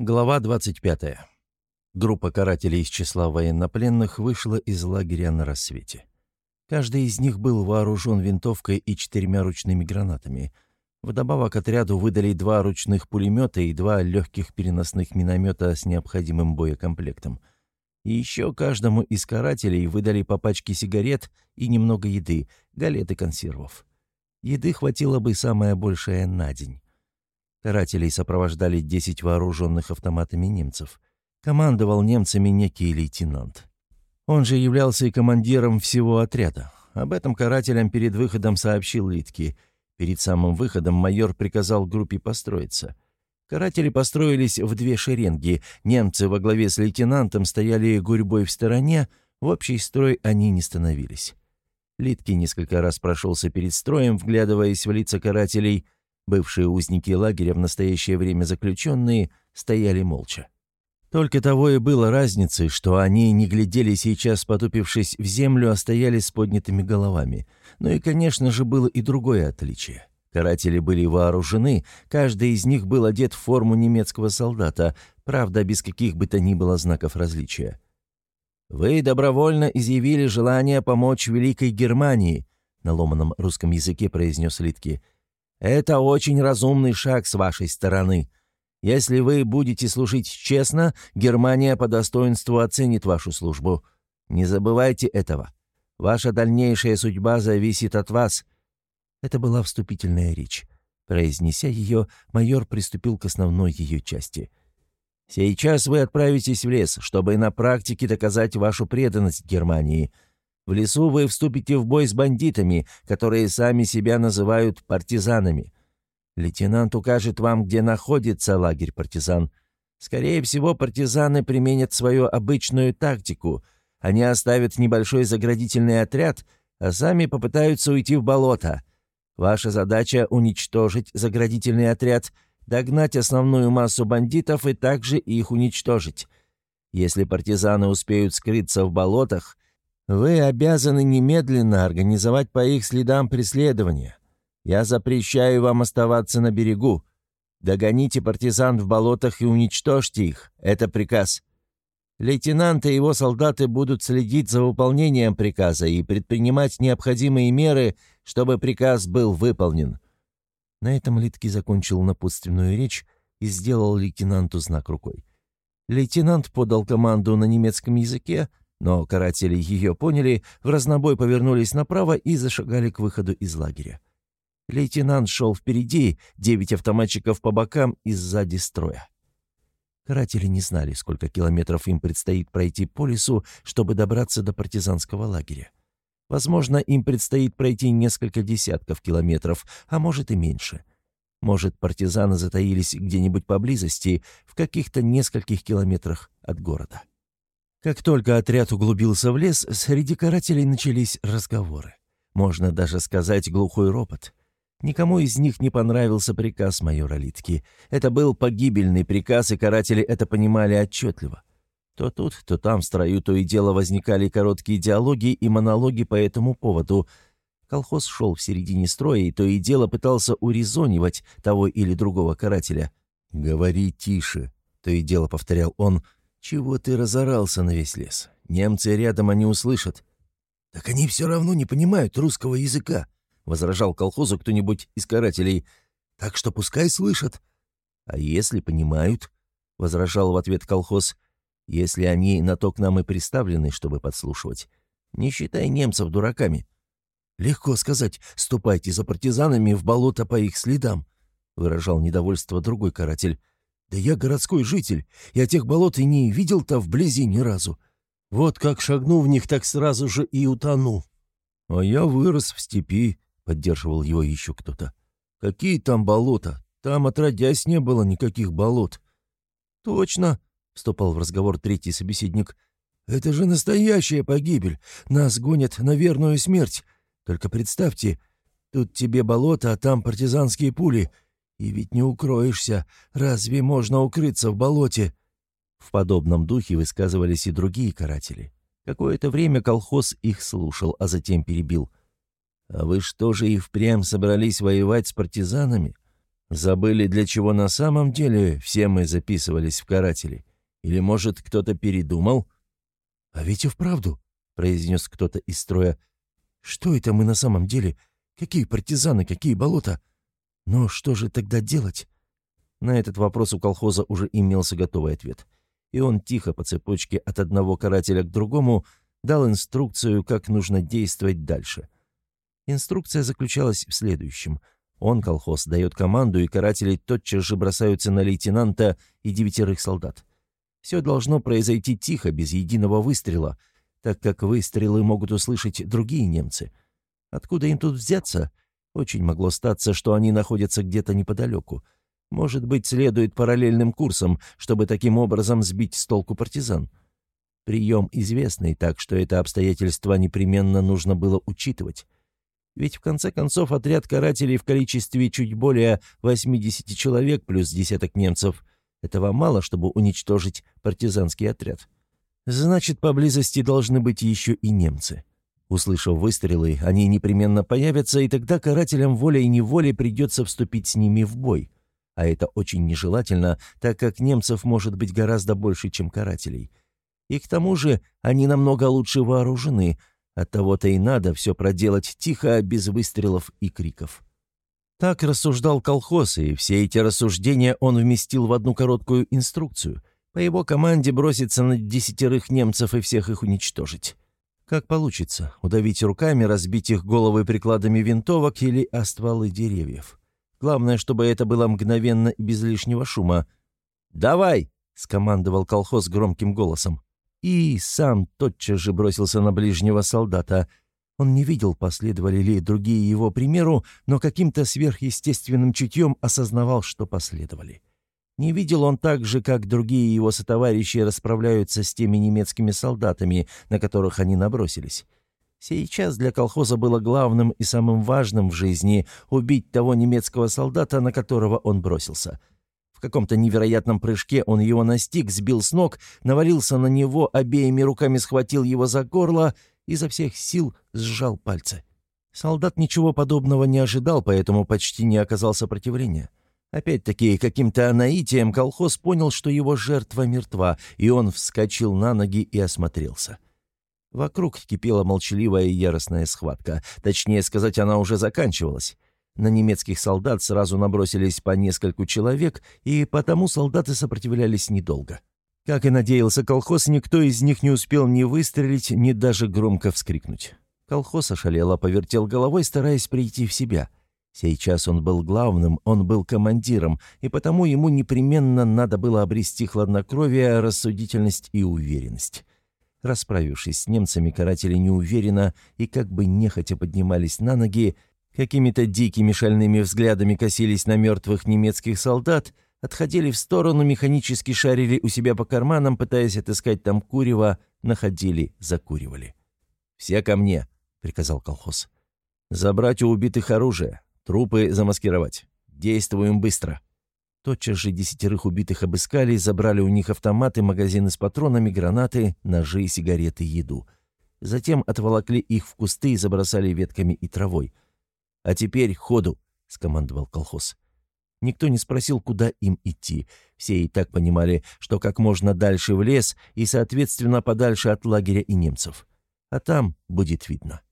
Глава 25. Группа карателей из числа военнопленных вышла из лагеря на рассвете. Каждый из них был вооружен винтовкой и четырьмя ручными гранатами. Вдобавок отряду выдали два ручных пулемета и два легких переносных миномета с необходимым боекомплектом. И еще каждому из карателей выдали по пачке сигарет и немного еды, галет и консервов. Еды хватило бы самое большее на день. Карателей сопровождали 10 вооруженных автоматами немцев. Командовал немцами некий лейтенант. Он же являлся и командиром всего отряда. Об этом карателям перед выходом сообщил Литки. Перед самым выходом майор приказал группе построиться. Каратели построились в две шеренги. Немцы во главе с лейтенантом стояли гурьбой в стороне, в общий строй они не становились. Литки несколько раз прошелся перед строем, вглядываясь в лица карателей – Бывшие узники лагеря, в настоящее время заключенные, стояли молча. Только того и было разницей, что они не глядели сейчас, потупившись в землю, а стояли с поднятыми головами. Ну и, конечно же, было и другое отличие. Каратели были вооружены, каждый из них был одет в форму немецкого солдата, правда, без каких бы то ни было знаков различия. «Вы добровольно изъявили желание помочь Великой Германии», на ломаном русском языке произнес Литки – это очень разумный шаг с вашей стороны. Если вы будете служить честно, Германия по достоинству оценит вашу службу. Не забывайте этого. Ваша дальнейшая судьба зависит от вас». Это была вступительная речь. Произнеся ее, майор приступил к основной ее части. «Сейчас вы отправитесь в лес, чтобы на практике доказать вашу преданность Германии – в лесу вы вступите в бой с бандитами, которые сами себя называют партизанами. Лейтенант укажет вам, где находится лагерь партизан. Скорее всего, партизаны применят свою обычную тактику. Они оставят небольшой заградительный отряд, а сами попытаются уйти в болото. Ваша задача — уничтожить заградительный отряд, догнать основную массу бандитов и также их уничтожить. Если партизаны успеют скрыться в болотах, вы обязаны немедленно организовать по их следам преследование. Я запрещаю вам оставаться на берегу. Догоните партизан в болотах и уничтожьте их. Это приказ. Лейтенант и его солдаты будут следить за выполнением приказа и предпринимать необходимые меры, чтобы приказ был выполнен». На этом Литки закончил напутственную речь и сделал лейтенанту знак рукой. Лейтенант подал команду на немецком языке, но каратели ее поняли, в разнобой повернулись направо и зашагали к выходу из лагеря. Лейтенант шел впереди, девять автоматчиков по бокам и сзади строя. Каратели не знали, сколько километров им предстоит пройти по лесу, чтобы добраться до партизанского лагеря. Возможно, им предстоит пройти несколько десятков километров, а может и меньше. Может, партизаны затаились где-нибудь поблизости, в каких-то нескольких километрах от города. Как только отряд углубился в лес, среди карателей начались разговоры. Можно даже сказать глухой ропот. Никому из них не понравился приказ майора Литки. Это был погибельный приказ, и каратели это понимали отчетливо. То тут, то там в строю то и дело возникали короткие диалоги и монологи по этому поводу. Колхоз шел в середине строя, и то и дело пытался урезонивать того или другого карателя. «Говори тише», — то и дело повторял он, — «Чего ты разорался на весь лес? Немцы рядом они услышат». «Так они все равно не понимают русского языка», — возражал колхозу кто-нибудь из карателей. «Так что пускай слышат». «А если понимают?» — возражал в ответ колхоз. «Если они на то к нам и приставлены, чтобы подслушивать. Не считай немцев дураками». «Легко сказать, ступайте за партизанами в болото по их следам», — выражал недовольство другой каратель. Да я городской житель, я тех болот и не видел-то вблизи ни разу. Вот как шагну в них, так сразу же и утону. А я вырос в степи, — поддерживал его еще кто-то. Какие там болота? Там, отродясь, не было никаких болот. Точно, — вступал в разговор третий собеседник. Это же настоящая погибель. Нас гонят на верную смерть. Только представьте, тут тебе болото, а там партизанские пули — и ведь не укроешься. Разве можно укрыться в болоте?» В подобном духе высказывались и другие каратели. Какое-то время колхоз их слушал, а затем перебил. «А вы что же и впрямь собрались воевать с партизанами? Забыли, для чего на самом деле все мы записывались в каратели? Или, может, кто-то передумал?» «А ведь и вправду», — произнес кто-то из строя. «Что это мы на самом деле? Какие партизаны, какие болота? Но что же тогда делать?» На этот вопрос у колхоза уже имелся готовый ответ. И он тихо по цепочке от одного карателя к другому дал инструкцию, как нужно действовать дальше. Инструкция заключалась в следующем. Он, колхоз, дает команду, и каратели тотчас же бросаются на лейтенанта и девятерых солдат. Все должно произойти тихо, без единого выстрела, так как выстрелы могут услышать другие немцы. Откуда им тут взяться? Очень могло статься, что они находятся где-то неподалеку. Может быть, следует параллельным курсом, чтобы таким образом сбить с толку партизан. Прием известный, так что это обстоятельство непременно нужно было учитывать. Ведь в конце концов отряд карателей в количестве чуть более 80 человек плюс десяток немцев — этого мало, чтобы уничтожить партизанский отряд. Значит, поблизости должны быть еще и немцы. Услышав выстрелы, они непременно появятся, и тогда карателям волей-неволей придется вступить с ними в бой. А это очень нежелательно, так как немцев может быть гораздо больше, чем карателей. И к тому же они намного лучше вооружены, оттого-то и надо все проделать тихо, без выстрелов и криков. Так рассуждал колхоз, и все эти рассуждения он вместил в одну короткую инструкцию. По его команде броситься на десятерых немцев и всех их уничтожить. Как получится, удавить руками, разбить их головы прикладами винтовок или о стволы деревьев. Главное, чтобы это было мгновенно и без лишнего шума. «Давай!» — скомандовал колхоз громким голосом. И сам тотчас же бросился на ближнего солдата. Он не видел, последовали ли другие его примеру, но каким-то сверхъестественным чутьем осознавал, что последовали. Не видел он так же, как другие его сотоварищи расправляются с теми немецкими солдатами, на которых они набросились. Сейчас для колхоза было главным и самым важным в жизни убить того немецкого солдата, на которого он бросился. В каком-то невероятном прыжке он его настиг, сбил с ног, навалился на него, обеими руками схватил его за горло и изо всех сил сжал пальцы. Солдат ничего подобного не ожидал, поэтому почти не оказал сопротивления. Опять-таки, каким-то наитием колхоз понял, что его жертва мертва, и он вскочил на ноги и осмотрелся. Вокруг кипела молчаливая и яростная схватка. Точнее сказать, она уже заканчивалась. На немецких солдат сразу набросились по нескольку человек, и потому солдаты сопротивлялись недолго. Как и надеялся колхоз, никто из них не успел ни выстрелить, ни даже громко вскрикнуть. Колхоз ошалело повертел головой, стараясь прийти в себя — Сейчас он был главным, он был командиром, и потому ему непременно надо было обрести хладнокровие, рассудительность и уверенность. Расправившись с немцами, каратели неуверенно и как бы нехотя поднимались на ноги, какими-то дикими шальными взглядами косились на мертвых немецких солдат, отходили в сторону, механически шарили у себя по карманам, пытаясь отыскать там курево, находили, закуривали. «Все ко мне», — приказал колхоз. «Забрать у убитых оружие, Трупы замаскировать. Действуем быстро». Тотчас же десятерых убитых обыскали, забрали у них автоматы, магазины с патронами, гранаты, ножи, сигареты, еду. Затем отволокли их в кусты и забросали ветками и травой. «А теперь ходу», — скомандовал колхоз. Никто не спросил, куда им идти. Все и так понимали, что как можно дальше в лес и, соответственно, подальше от лагеря и немцев. А там будет видно.